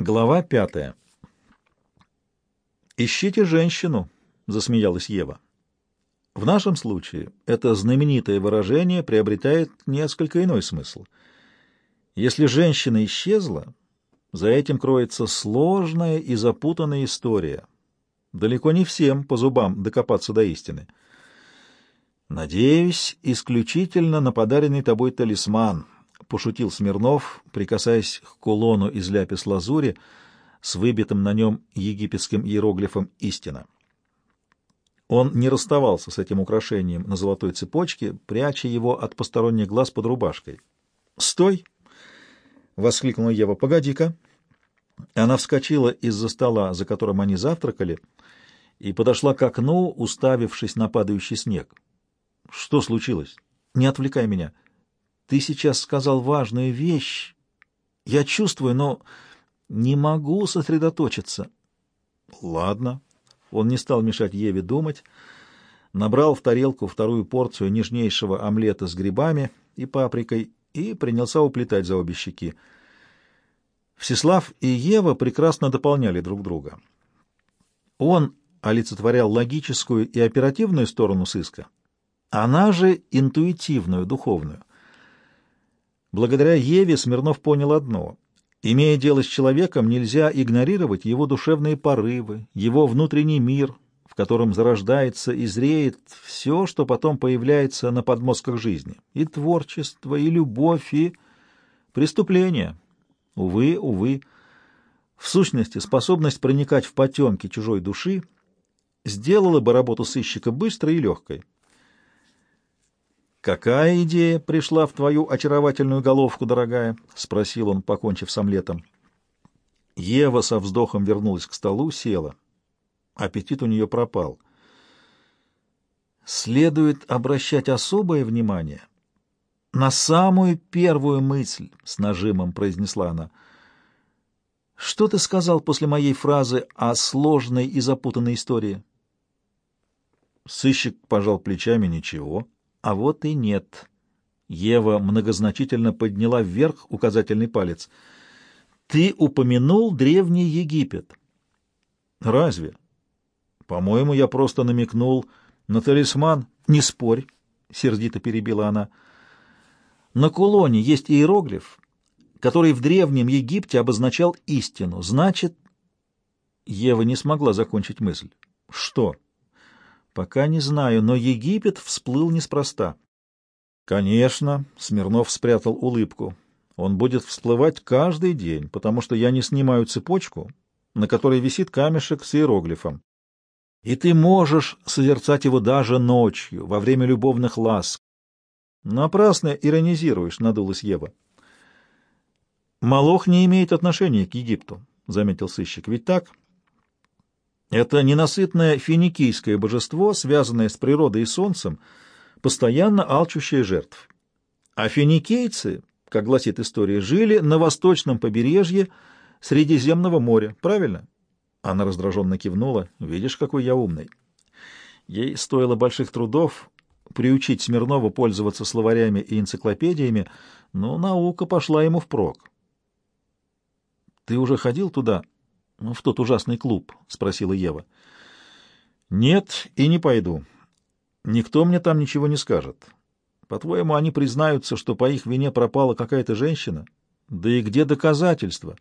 Глава пятая. «Ищите женщину», — засмеялась Ева. В нашем случае это знаменитое выражение приобретает несколько иной смысл. Если женщина исчезла, за этим кроется сложная и запутанная история. Далеко не всем по зубам докопаться до истины. «Надеюсь, исключительно на подаренный тобой талисман», — пошутил Смирнов, прикасаясь к кулону из ляпис-лазури с выбитым на нем египетским иероглифом «Истина». Он не расставался с этим украшением на золотой цепочке, пряча его от посторонних глаз под рубашкой. «Стой!» — воскликнула Ева. «Погоди-ка!» Она вскочила из-за стола, за которым они завтракали, и подошла к окну, уставившись на падающий снег. «Что случилось? Не отвлекай меня!» Ты сейчас сказал важную вещь. Я чувствую, но не могу сосредоточиться. Ладно. Он не стал мешать Еве думать. Набрал в тарелку вторую порцию нежнейшего омлета с грибами и паприкой и принялся уплетать за обе щеки. Всеслав и Ева прекрасно дополняли друг друга. Он олицетворял логическую и оперативную сторону сыска, она же интуитивную, духовную. Благодаря Еве Смирнов понял одно. Имея дело с человеком, нельзя игнорировать его душевные порывы, его внутренний мир, в котором зарождается и зреет все, что потом появляется на подмостках жизни. И творчество, и любовь, и преступление. Увы, увы. В сущности, способность проникать в потемки чужой души сделала бы работу сыщика быстрой и легкой. «Какая идея пришла в твою очаровательную головку, дорогая?» — спросил он, покончив с омлетом. Ева со вздохом вернулась к столу, села. Аппетит у нее пропал. «Следует обращать особое внимание на самую первую мысль», — с нажимом произнесла она. «Что ты сказал после моей фразы о сложной и запутанной истории?» Сыщик пожал плечами «Ничего». А вот и нет. Ева многозначительно подняла вверх указательный палец. Ты упомянул древний Египет. Разве? По-моему, я просто намекнул на талисман. Не спорь, сердито перебила она. На кулоне есть иероглиф, который в древнем Египте обозначал истину. Значит, Ева не смогла закончить мысль. Что? Пока не знаю, но Египет всплыл неспроста. Конечно, Смирнов спрятал улыбку. Он будет всплывать каждый день, потому что я не снимаю цепочку, на которой висит камешек с иероглифом. И ты можешь созерцать его даже ночью, во время любовных ласк. Напрасно иронизируешь, надулась Ева. Малох не имеет отношения к Египту, заметил сыщик. Ведь так? Это ненасытное финикийское божество, связанное с природой и солнцем, постоянно алчущее жертв. А финикийцы, как гласит история, жили на восточном побережье Средиземного моря, правильно? Она раздраженно кивнула. «Видишь, какой я умный». Ей стоило больших трудов приучить Смирнова пользоваться словарями и энциклопедиями, но наука пошла ему впрок. «Ты уже ходил туда?» Ну, в тот ужасный клуб?» — спросила Ева. «Нет, и не пойду. Никто мне там ничего не скажет. По-твоему, они признаются, что по их вине пропала какая-то женщина? Да и где доказательства?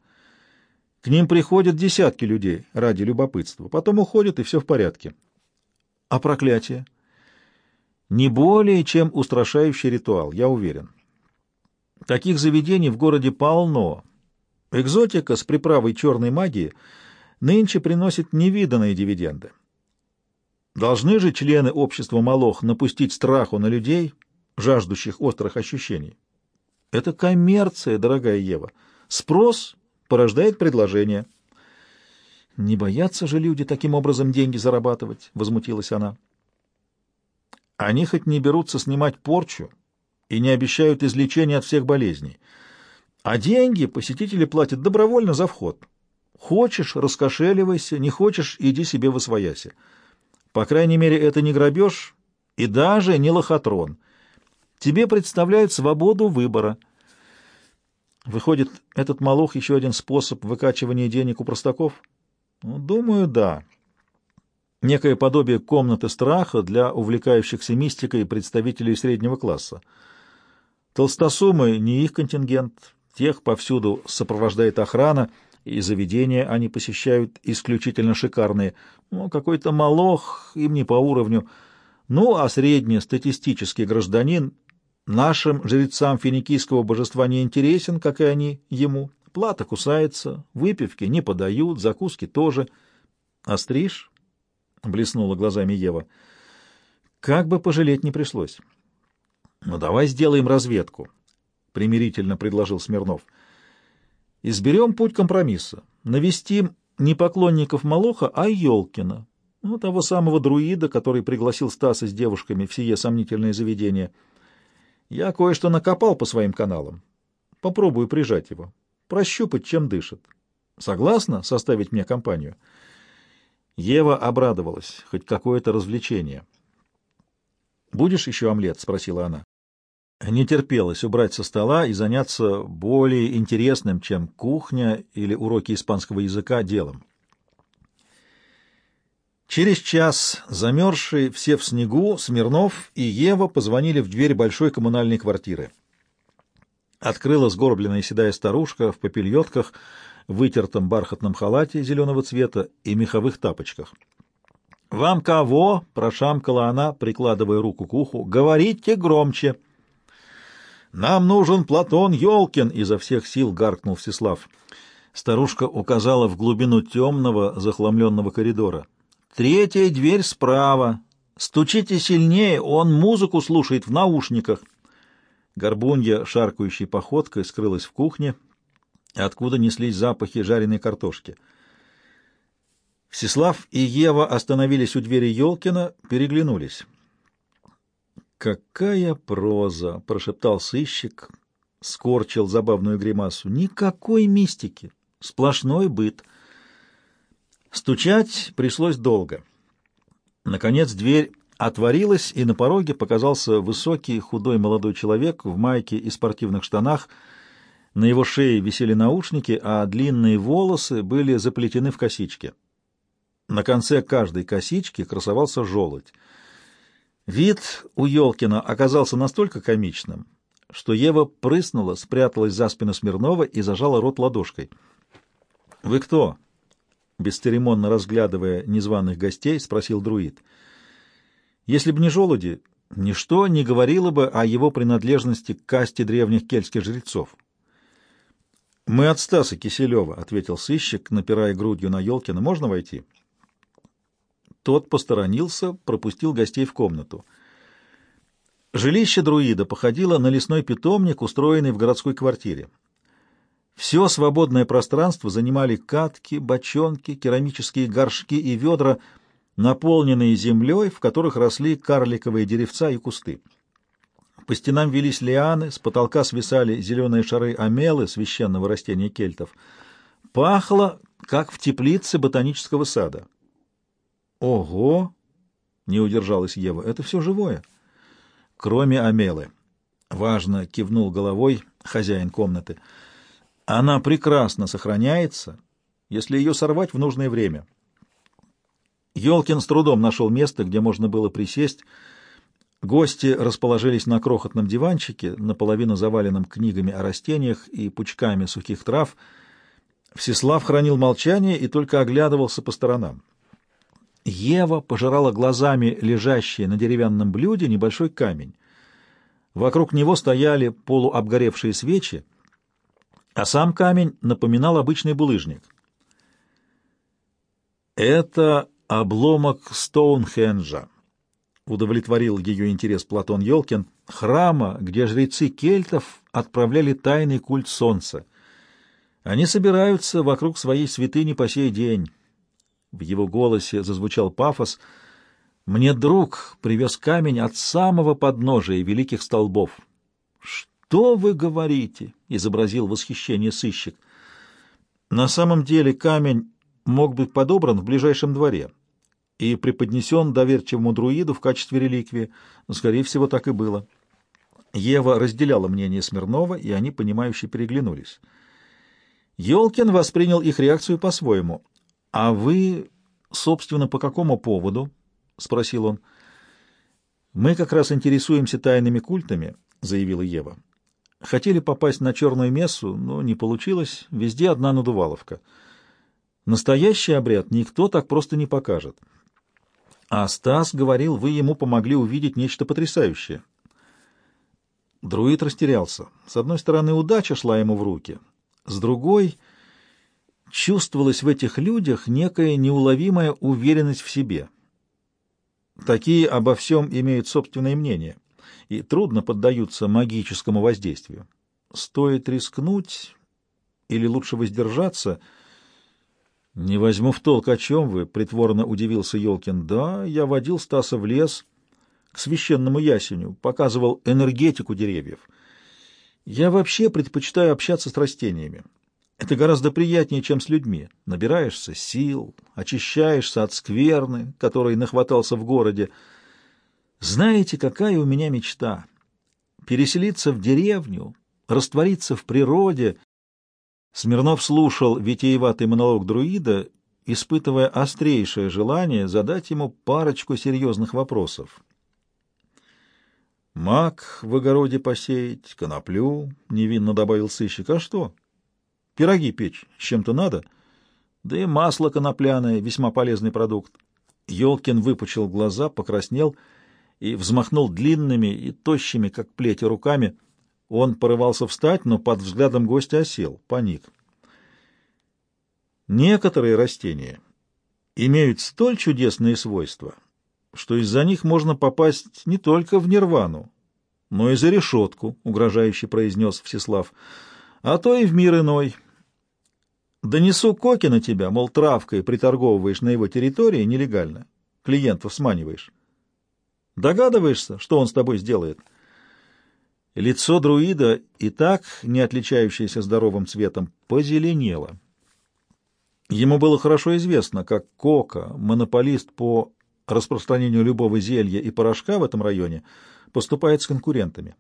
К ним приходят десятки людей ради любопытства, потом уходят, и все в порядке. А проклятие? Не более, чем устрашающий ритуал, я уверен. Таких заведений в городе полно, Экзотика с приправой черной магии нынче приносит невиданные дивиденды. Должны же члены общества Молох напустить страху на людей, жаждущих острых ощущений. Это коммерция, дорогая Ева. Спрос порождает предложение. Не боятся же люди таким образом деньги зарабатывать, возмутилась она. Они хоть не берутся снимать порчу и не обещают излечения от всех болезней. А деньги посетители платят добровольно за вход. Хочешь — раскошеливайся, не хочешь — иди себе восвояси. По крайней мере, это не грабеж и даже не лохотрон. Тебе представляют свободу выбора. Выходит, этот молох еще один способ выкачивания денег у простаков? Ну, думаю, да. Некое подобие комнаты страха для увлекающихся мистикой представителей среднего класса. Толстосумы — не их контингент, тех повсюду сопровождает охрана, и заведения они посещают исключительно шикарные. Ну, какой-то молох им не по уровню. Ну, а среднестатистический гражданин нашим жрецам финикийского божества не интересен, как и они ему. Плата кусается, выпивки не подают, закуски тоже. «Остришь?» — блеснула глазами Ева. «Как бы пожалеть не пришлось». «Ну, давай сделаем разведку», — примирительно предложил Смирнов. «Изберем путь компромисса. Навестим не поклонников Молоха, а Ёлкина, ну, того самого друида, который пригласил Стаса с девушками в сие сомнительное заведение. Я кое-что накопал по своим каналам. Попробую прижать его, прощупать, чем дышит. Согласна составить мне компанию?» Ева обрадовалась. Хоть какое-то развлечение. «Будешь еще омлет?» — спросила она. Не терпелось убрать со стола и заняться более интересным, чем кухня или уроки испанского языка, делом. Через час, замерзшие все в снегу, Смирнов и Ева позвонили в дверь большой коммунальной квартиры. Открыла сгорбленная седая старушка в попельотках, вытертом бархатном халате зеленого цвета и меховых тапочках. «Вам кого?» — прошамкала она, прикладывая руку к уху. «Говорите громче!» «Нам нужен Платон Ёлкин!» — изо всех сил гаркнул Всеслав. Старушка указала в глубину темного, захламленного коридора. «Третья дверь справа. Стучите сильнее, он музыку слушает в наушниках». Горбунья, шаркающей походкой, скрылась в кухне, откуда неслись запахи жареной картошки. Всеслав и Ева остановились у двери Ёлкина, переглянулись. «Какая проза!» — прошептал сыщик, скорчил забавную гримасу. «Никакой мистики! Сплошной быт!» Стучать пришлось долго. Наконец дверь отворилась, и на пороге показался высокий, худой молодой человек в майке и спортивных штанах. На его шее висели наушники, а длинные волосы были заплетены в косички. На конце каждой косички красовался желудь. Вид у Ёлкина оказался настолько комичным, что Ева прыснула, спряталась за спину Смирнова и зажала рот ладошкой. «Вы кто?» — бесцеремонно разглядывая незваных гостей, спросил друид. «Если бы не желуди, ничто не говорило бы о его принадлежности к касте древних кельтских жрецов». «Мы от Стаса Киселева», — ответил сыщик, напирая грудью на Ёлкина. «Можно войти?» Тот посторонился, пропустил гостей в комнату. Жилище друида походило на лесной питомник, устроенный в городской квартире. Все свободное пространство занимали катки, бочонки, керамические горшки и ведра, наполненные землей, в которых росли карликовые деревца и кусты. По стенам велись лианы, с потолка свисали зеленые шары амелы, священного растения кельтов. Пахло, как в теплице ботанического сада. «Ого!» — не удержалась Ева. «Это все живое?» «Кроме Амелы». Важно кивнул головой хозяин комнаты. «Она прекрасно сохраняется, если ее сорвать в нужное время». Ёлкин с трудом нашел место, где можно было присесть. Гости расположились на крохотном диванчике, наполовину заваленном книгами о растениях и пучками сухих трав. Всеслав хранил молчание и только оглядывался по сторонам. Ева пожирала глазами лежащий на деревянном блюде небольшой камень. Вокруг него стояли полуобгоревшие свечи, а сам камень напоминал обычный булыжник. «Это обломок Стоунхенджа», — удовлетворил ее интерес Платон Ёлкин, храма, где жрецы кельтов отправляли тайный культ солнца. Они собираются вокруг своей святыни по сей день». В его голосе зазвучал пафос. «Мне друг привез камень от самого подножия великих столбов». «Что вы говорите?» — изобразил восхищение сыщик. «На самом деле камень мог быть подобран в ближайшем дворе и преподнесен доверчивому друиду в качестве реликвии. Скорее всего, так и было». Ева разделяла мнение Смирнова, и они, понимающе переглянулись. Ёлкин воспринял их реакцию по-своему. «А вы, собственно, по какому поводу?» — спросил он. «Мы как раз интересуемся тайными культами», — заявила Ева. «Хотели попасть на черную мессу, но не получилось. Везде одна надуваловка. Настоящий обряд никто так просто не покажет. А Стас говорил, вы ему помогли увидеть нечто потрясающее». Друид растерялся. С одной стороны, удача шла ему в руки. С другой, чувствовалась в этих людях некая неуловимая уверенность в себе. Такие обо всем имеют собственное мнение и трудно поддаются магическому воздействию. Стоит рискнуть или лучше воздержаться? Не возьму в толк, о чем вы, — притворно удивился Ёлкин. Да, я водил Стаса в лес к священному ясеню, показывал энергетику деревьев. Я вообще предпочитаю общаться с растениями. Это гораздо приятнее, чем с людьми. Набираешься сил, очищаешься от скверны, которой нахватался в городе. Знаете, какая у меня мечта? Переселиться в деревню, раствориться в природе. Смирнов слушал витиеватый монолог друида, испытывая острейшее желание задать ему парочку серьезных вопросов. «Мак в огороде посеять, коноплю», — невинно добавил сыщик. «А что?» Пироги печь с чем-то надо? Да и масло конопляное — весьма полезный продукт. Ёлкин выпучил глаза, покраснел и взмахнул длинными и тощими, как плети, руками. Он порывался встать, но под взглядом гостя осел, паник. Некоторые растения имеют столь чудесные свойства, что из-за них можно попасть не только в нирвану, но и за решетку, — угрожающе произнес Всеслав, — а то и в мир иной — Донесу коки на тебя, мол, травкой приторговываешь на его территории нелегально, клиентов сманиваешь. Догадываешься, что он с тобой сделает? Лицо друида, и так не отличающееся здоровым цветом, позеленело. Ему было хорошо известно, как Кока, монополист по распространению любого зелья и порошка в этом районе, поступает с конкурентами.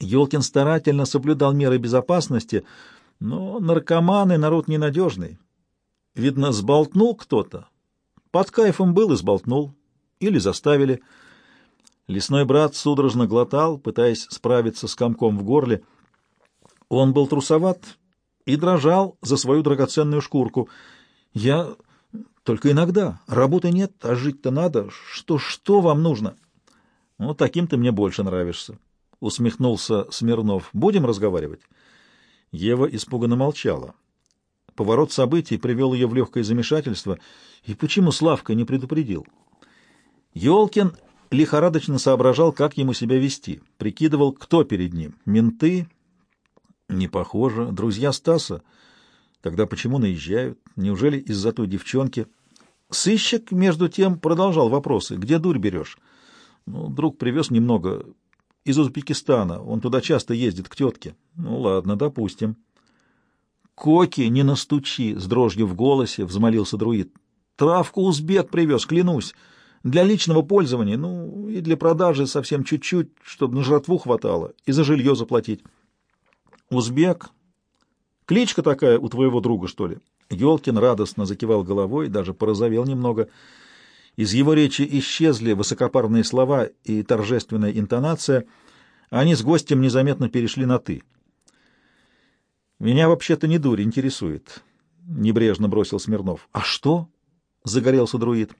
Ёлкин старательно соблюдал меры безопасности — но наркоманы — народ ненадежный. Видно, сболтнул кто-то. Под кайфом был и сболтнул. Или заставили. Лесной брат судорожно глотал, пытаясь справиться с комком в горле. Он был трусоват и дрожал за свою драгоценную шкурку. Я... Только иногда. Работы нет, а жить-то надо. Что, что вам нужно? Ну, таким ты мне больше нравишься. Усмехнулся Смирнов. Будем разговаривать? Ева испуганно молчала. Поворот событий привел ее в легкое замешательство. И почему Славка не предупредил? Ёлкин лихорадочно соображал, как ему себя вести. Прикидывал, кто перед ним. Менты? Не похоже. Друзья Стаса? Тогда почему наезжают? Неужели из-за той девчонки? Сыщик, между тем, продолжал вопросы. Где дурь берешь? Ну, друг привез немного из Узбекистана. Он туда часто ездит к тетке. Ну ладно, допустим. Коки, не настучи, с дрожью в голосе взмолился друид. Травку узбек привез, клянусь. Для личного пользования, ну и для продажи совсем чуть-чуть, чтобы на жратву хватало, и за жилье заплатить. Узбек? Кличка такая у твоего друга, что ли? Ёлкин радостно закивал головой, даже порозовел немного. Из его речи исчезли высокопарные слова и торжественная интонация. Они с гостем незаметно перешли на «ты». «Меня вообще-то не дурь интересует», — небрежно бросил Смирнов. «А что?» — загорелся друид.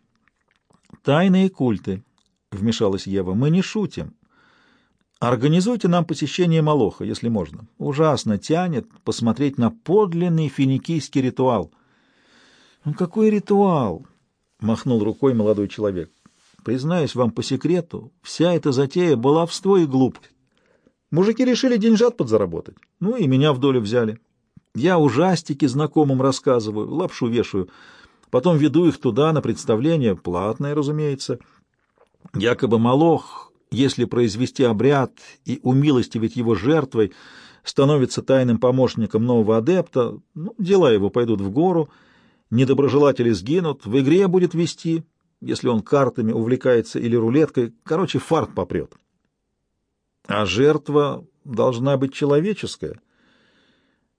«Тайные культы», — вмешалась Ева. «Мы не шутим. Организуйте нам посещение Молоха, если можно. Ужасно тянет посмотреть на подлинный финикийский ритуал». «Ну какой ритуал?» Махнул рукой молодой человек. Признаюсь вам по секрету, вся эта затея баловство и глупость. Мужики решили деньжат подзаработать. Ну и меня в долю взяли. Я ужастики знакомым рассказываю, лапшу вешаю. Потом веду их туда на представление, платное, разумеется. Якобы Молох, если произвести обряд и умилостивить его жертвой, становится тайным помощником нового адепта, ну, дела его пойдут в гору — недоброжелатели сгинут, в игре будет вести, если он картами увлекается или рулеткой, короче, фарт попрет. А жертва должна быть человеческая.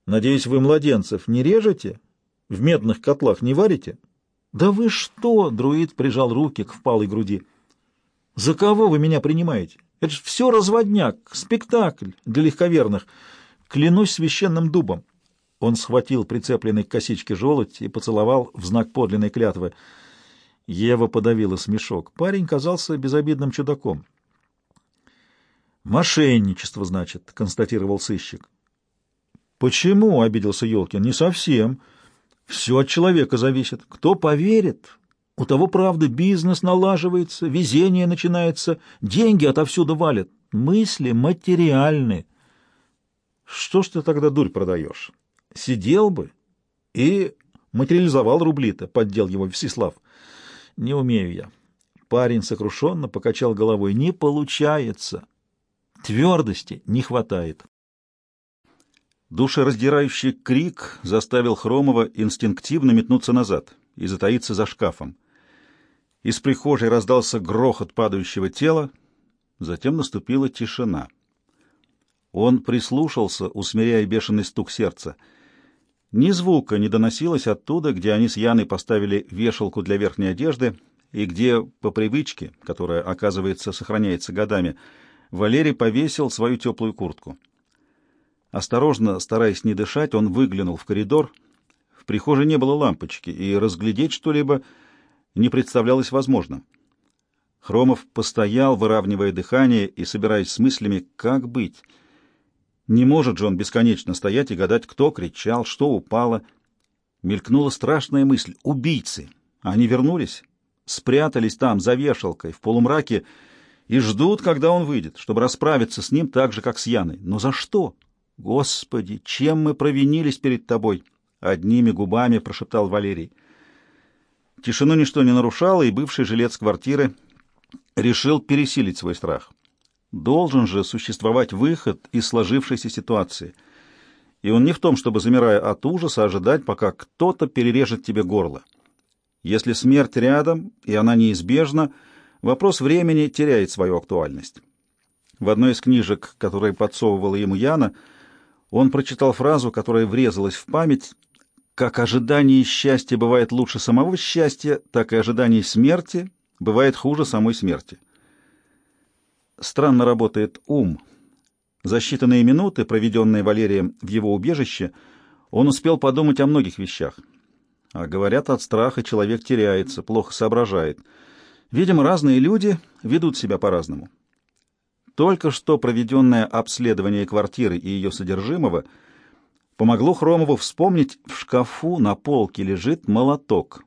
Надеюсь, вы младенцев не режете? В медных котлах не варите? Да вы что? Друид прижал руки к впалой груди. За кого вы меня принимаете? Это же все разводняк, спектакль для легковерных. Клянусь священным дубом. Он схватил прицепленный к косичке желудь и поцеловал в знак подлинной клятвы. Ева подавила смешок. Парень казался безобидным чудаком. «Мошенничество, значит», — констатировал сыщик. «Почему?» — обиделся Ёлкин. «Не совсем. Все от человека зависит. Кто поверит, у того, правда, бизнес налаживается, везение начинается, деньги отовсюду валят. Мысли материальны. Что ж ты тогда дурь продаешь? Сидел бы и материализовал рубли-то, поддел его Всеслав. Не умею я. Парень сокрушенно покачал головой. Не получается. Твердости не хватает. Душераздирающий крик заставил Хромова инстинктивно метнуться назад и затаиться за шкафом. Из прихожей раздался грохот падающего тела, затем наступила тишина. Он прислушался, усмиряя бешеный стук сердца — ни звука не доносилось оттуда, где они с Яной поставили вешалку для верхней одежды, и где, по привычке, которая, оказывается, сохраняется годами, Валерий повесил свою теплую куртку. Осторожно, стараясь не дышать, он выглянул в коридор. В прихожей не было лампочки, и разглядеть что-либо не представлялось возможным. Хромов постоял, выравнивая дыхание и собираясь с мыслями, как быть — не может же он бесконечно стоять и гадать, кто кричал, что упало. Мелькнула страшная мысль — убийцы. Они вернулись, спрятались там, за вешалкой, в полумраке, и ждут, когда он выйдет, чтобы расправиться с ним так же, как с Яной. Но за что? Господи, чем мы провинились перед тобой? Одними губами прошептал Валерий. Тишину ничто не нарушало, и бывший жилец квартиры решил пересилить свой страх. Должен же существовать выход из сложившейся ситуации. И он не в том, чтобы, замирая от ужаса, ожидать, пока кто-то перережет тебе горло. Если смерть рядом, и она неизбежна, вопрос времени теряет свою актуальность. В одной из книжек, которые подсовывала ему Яна, он прочитал фразу, которая врезалась в память «Как ожидание счастья бывает лучше самого счастья, так и ожидание смерти бывает хуже самой смерти». Странно работает ум. За считанные минуты, проведенные Валерием в его убежище, он успел подумать о многих вещах. А говорят, от страха человек теряется, плохо соображает. Видимо, разные люди ведут себя по-разному. Только что проведенное обследование квартиры и ее содержимого помогло Хромову вспомнить, в шкафу на полке лежит молоток.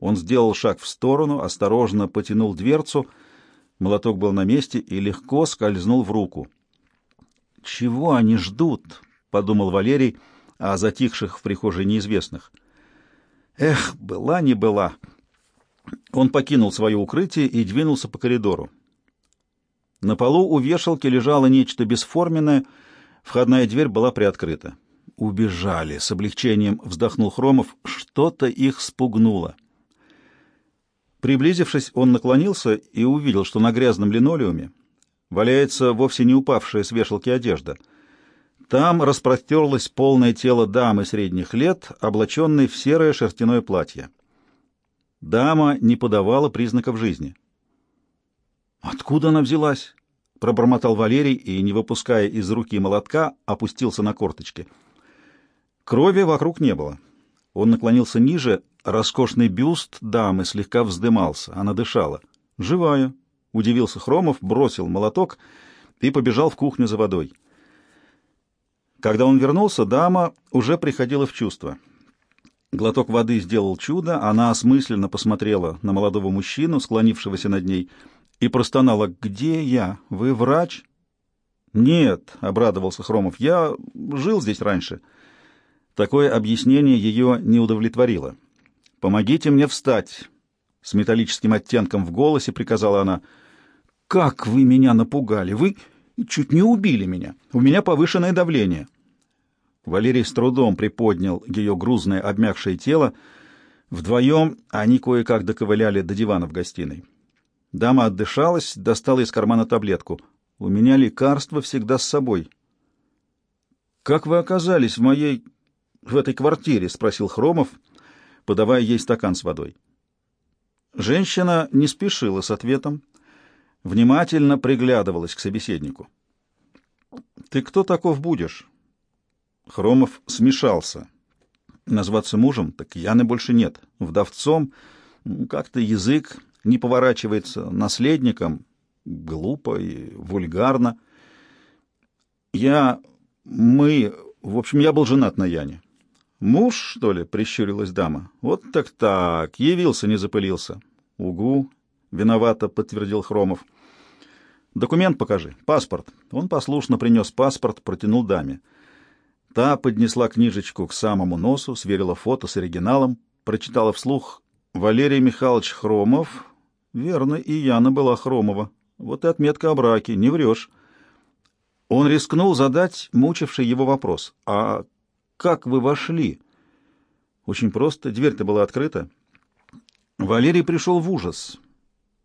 Он сделал шаг в сторону, осторожно потянул дверцу — Молоток был на месте и легко скользнул в руку. «Чего они ждут?» — подумал Валерий о затихших в прихожей неизвестных. «Эх, была не была!» Он покинул свое укрытие и двинулся по коридору. На полу у вешалки лежало нечто бесформенное, входная дверь была приоткрыта. «Убежали!» — с облегчением вздохнул Хромов. «Что-то их спугнуло». Приблизившись, он наклонился и увидел, что на грязном линолеуме валяется вовсе не упавшая с вешалки одежда. Там распростерлось полное тело дамы средних лет, облаченной в серое шерстяное платье. Дама не подавала признаков жизни. «Откуда она взялась?» — пробормотал Валерий и, не выпуская из руки молотка, опустился на корточки. Крови вокруг не было. Он наклонился ниже, роскошный бюст дамы слегка вздымался, она дышала. «Живая», — удивился Хромов, бросил молоток и побежал в кухню за водой. Когда он вернулся, дама уже приходила в чувство. Глоток воды сделал чудо, она осмысленно посмотрела на молодого мужчину, склонившегося над ней, и простонала «Где я? Вы врач?» «Нет», — обрадовался Хромов, — «я жил здесь раньше». Такое объяснение ее не удовлетворило. «Помогите мне встать!» С металлическим оттенком в голосе приказала она. «Как вы меня напугали! Вы чуть не убили меня! У меня повышенное давление!» Валерий с трудом приподнял ее грузное обмякшее тело. Вдвоем они кое-как доковыляли до дивана в гостиной. Дама отдышалась, достала из кармана таблетку. У меня лекарства всегда с собой. Как вы оказались в моей... в этой квартире? — спросил Хромов, подавая ей стакан с водой. Женщина не спешила с ответом, внимательно приглядывалась к собеседнику. «Ты кто таков будешь?» Хромов смешался. Назваться мужем, так Яны больше нет. Вдовцом как-то язык не поворачивается, наследником глупо и вульгарно. Я... мы... в общем, я был женат на Яне. «Муж, что ли?» — прищурилась дама. «Вот так-так, явился, не запылился». «Угу», — виновато подтвердил Хромов. «Документ покажи, паспорт». Он послушно принес паспорт, протянул даме. Та поднесла книжечку к самому носу, сверила фото с оригиналом, прочитала вслух «Валерий Михайлович Хромов». Верно, и Яна была Хромова. Вот и отметка о браке, не врешь. Он рискнул задать мучивший его вопрос. «А как вы вошли?» Очень просто, дверь-то была открыта. Валерий пришел в ужас.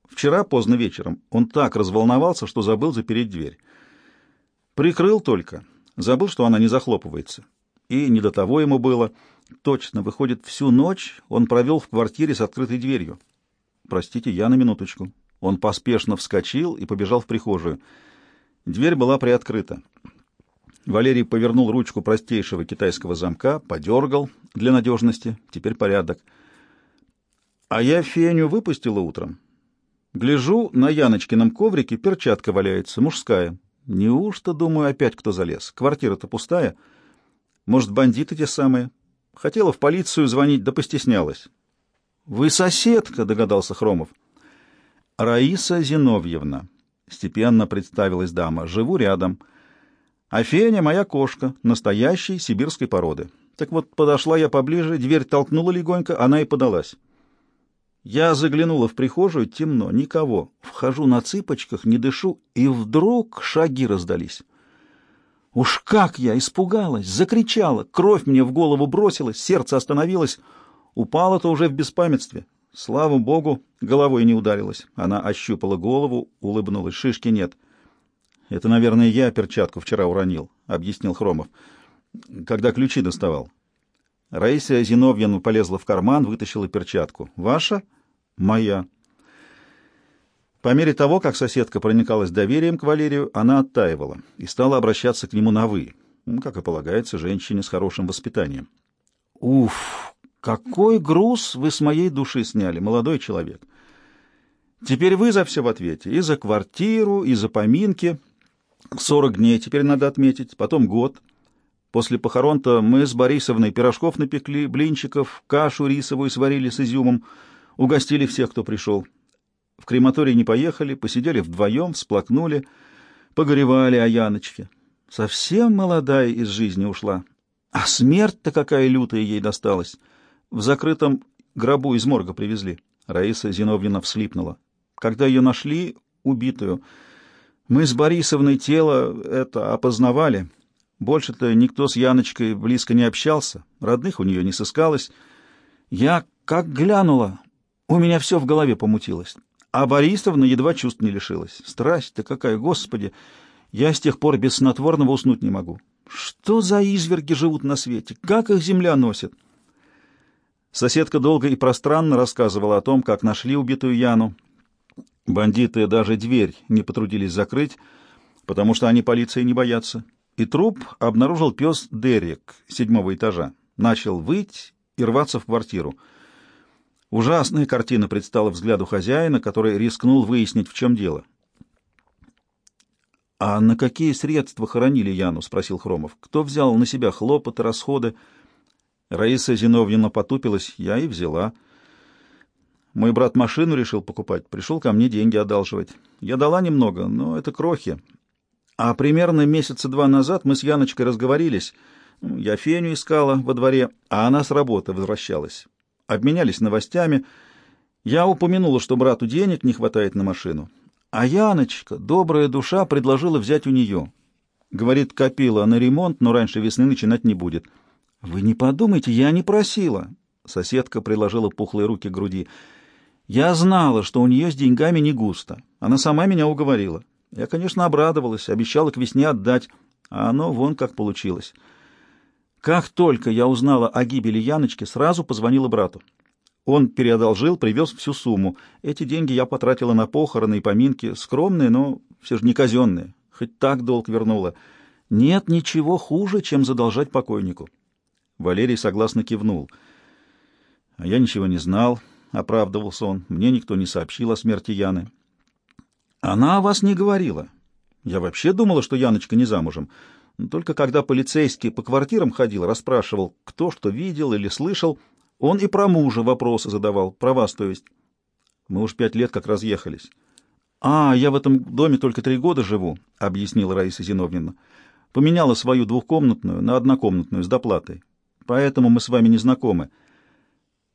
Вчера поздно вечером он так разволновался, что забыл запереть дверь. Прикрыл только, забыл, что она не захлопывается. И не до того ему было. Точно, выходит, всю ночь он провел в квартире с открытой дверью. Простите, я на минуточку. Он поспешно вскочил и побежал в прихожую. Дверь была приоткрыта. Валерий повернул ручку простейшего китайского замка, подергал для надежности. Теперь порядок. А я Феню выпустила утром. Гляжу, на Яночкином коврике перчатка валяется, мужская. Неужто, думаю, опять кто залез? Квартира-то пустая. Может, бандиты те самые? Хотела в полицию звонить, да постеснялась. — Вы соседка, — догадался Хромов. — Раиса Зиновьевна, — степенно представилась дама, — живу рядом. А Феня — моя кошка, настоящей сибирской породы. Так вот, подошла я поближе, дверь толкнула легонько, она и подалась. Я заглянула в прихожую, темно, никого. Вхожу на цыпочках, не дышу, и вдруг шаги раздались. Уж как я испугалась, закричала, кровь мне в голову бросилась, сердце остановилось. Упала-то уже в беспамятстве. Слава богу, головой не ударилась. Она ощупала голову, улыбнулась. Шишки нет. Это, наверное, я перчатку вчера уронил, — объяснил Хромов, когда ключи доставал. Раиса Зиновьевна полезла в карман, вытащила перчатку. «Ваша?» моя. По мере того, как соседка проникалась доверием к Валерию, она оттаивала и стала обращаться к нему на «вы», ну, как и полагается женщине с хорошим воспитанием. «Уф, какой груз вы с моей души сняли, молодой человек! Теперь вы за все в ответе, и за квартиру, и за поминки. Сорок дней теперь надо отметить, потом год. После похорон-то мы с Борисовной пирожков напекли, блинчиков, кашу рисовую сварили с изюмом, Угостили всех, кто пришел. В крематорий не поехали, посидели вдвоем, всплакнули, погоревали о Яночке. Совсем молодая из жизни ушла. А смерть-то какая лютая ей досталась. В закрытом гробу из морга привезли. Раиса Зиновьевна вслипнула. Когда ее нашли, убитую, мы с Борисовной тело это опознавали. Больше-то никто с Яночкой близко не общался, родных у нее не сыскалось. Я как глянула, у меня все в голове помутилось. А Борисовна едва чувств не лишилась. Страсть-то какая, господи! Я с тех пор без снотворного уснуть не могу. Что за изверги живут на свете? Как их земля носит? Соседка долго и пространно рассказывала о том, как нашли убитую Яну. Бандиты даже дверь не потрудились закрыть, потому что они полиции не боятся. И труп обнаружил пес Дерек седьмого этажа. Начал выть и рваться в квартиру. Ужасная картина предстала взгляду хозяина, который рискнул выяснить, в чем дело. — А на какие средства хоронили Яну? — спросил Хромов. — Кто взял на себя хлопоты, расходы? Раиса Зиновьевна потупилась. — Я и взяла. Мой брат машину решил покупать, пришел ко мне деньги одалживать. Я дала немного, но это крохи. А примерно месяца два назад мы с Яночкой разговорились. Я Феню искала во дворе, а она с работы возвращалась обменялись новостями. Я упомянула, что брату денег не хватает на машину. А Яночка, добрая душа, предложила взять у нее. Говорит, копила на ремонт, но раньше весны начинать не будет. Вы не подумайте, я не просила. Соседка приложила пухлые руки к груди. Я знала, что у нее с деньгами не густо. Она сама меня уговорила. Я, конечно, обрадовалась, обещала к весне отдать, а оно вон как получилось. Как только я узнала о гибели Яночки, сразу позвонила брату. Он переодолжил, привез всю сумму. Эти деньги я потратила на похороны и поминки, скромные, но все же не казенные. Хоть так долг вернула. Нет ничего хуже, чем задолжать покойнику. Валерий согласно кивнул. А я ничего не знал, оправдывался он. Мне никто не сообщил о смерти Яны. Она о вас не говорила. Я вообще думала, что Яночка не замужем. Только когда полицейский по квартирам ходил, расспрашивал, кто что видел или слышал, он и про мужа вопросы задавал, про вас, то есть. Мы уж пять лет как разъехались. — А, я в этом доме только три года живу, — объяснила Раиса Зиновьевна. — Поменяла свою двухкомнатную на однокомнатную с доплатой. Поэтому мы с вами не знакомы. —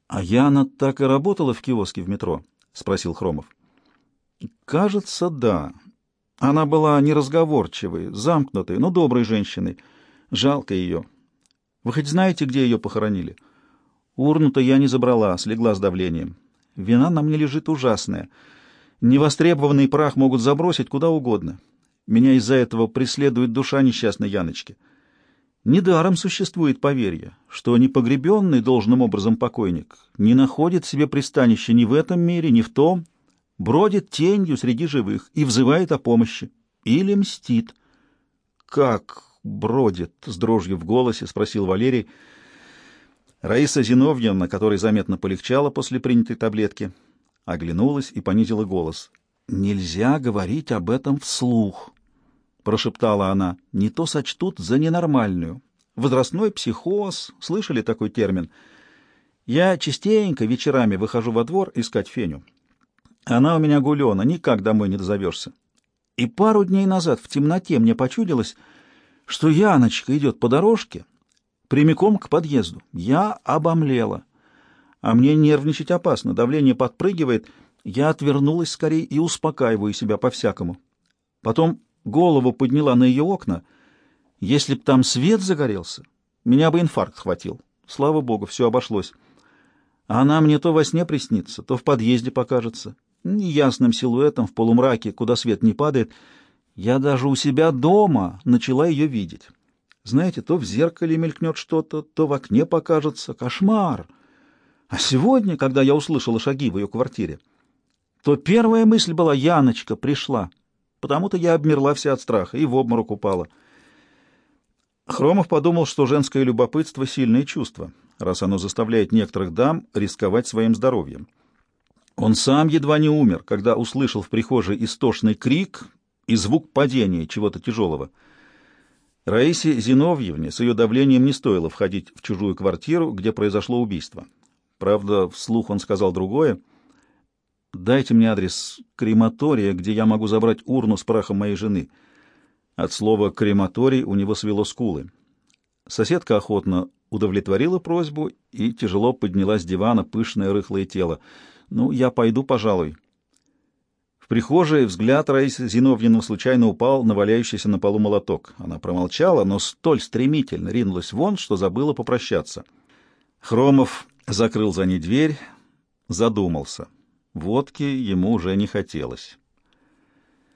А Яна так и работала в киоске в метро? — спросил Хромов. — Кажется, да. Она была неразговорчивой, замкнутой, но доброй женщиной. Жалко ее. Вы хоть знаете, где ее похоронили? — Урну-то я не забрала, слегла с давлением. Вина на мне лежит ужасная. Невостребованный прах могут забросить куда угодно. Меня из-за этого преследует душа несчастной Яночки. Недаром существует поверье, что непогребенный должным образом покойник не находит себе пристанища ни в этом мире, ни в том, бродит тенью среди живых и взывает о помощи. Или мстит. — Как бродит? — с дрожью в голосе спросил Валерий. — Раиса Зиновьевна, которой заметно полегчало после принятой таблетки, оглянулась и понизила голос. «Нельзя говорить об этом вслух», — прошептала она. «Не то сочтут за ненормальную. Возрастной психоз, слышали такой термин? Я частенько вечерами выхожу во двор искать Феню. Она у меня гулена, никак домой не дозовешься. И пару дней назад в темноте мне почудилось, что Яночка идет по дорожке, прямиком к подъезду. Я обомлела. А мне нервничать опасно, давление подпрыгивает. Я отвернулась скорее и успокаиваю себя по-всякому. Потом голову подняла на ее окна. Если б там свет загорелся, меня бы инфаркт хватил. Слава богу, все обошлось. Она мне то во сне приснится, то в подъезде покажется. Неясным силуэтом в полумраке, куда свет не падает. Я даже у себя дома начала ее видеть. Знаете, то в зеркале мелькнет что-то, то в окне покажется. Кошмар! А сегодня, когда я услышала шаги в ее квартире, то первая мысль была «Яночка пришла». Потому-то я обмерла вся от страха и в обморок упала. Хромов подумал, что женское любопытство — сильное чувство, раз оно заставляет некоторых дам рисковать своим здоровьем. Он сам едва не умер, когда услышал в прихожей истошный крик и звук падения чего-то тяжелого — Раисе Зиновьевне с ее давлением не стоило входить в чужую квартиру, где произошло убийство. Правда, вслух он сказал другое. «Дайте мне адрес крематория, где я могу забрать урну с прахом моей жены». От слова «крематорий» у него свело скулы. Соседка охотно удовлетворила просьбу и тяжело подняла с дивана пышное рыхлое тело. «Ну, я пойду, пожалуй». В прихожей взгляд Раисы Зиновьевны случайно упал на валяющийся на полу молоток. Она промолчала, но столь стремительно ринулась вон, что забыла попрощаться. Хромов закрыл за ней дверь, задумался. Водки ему уже не хотелось.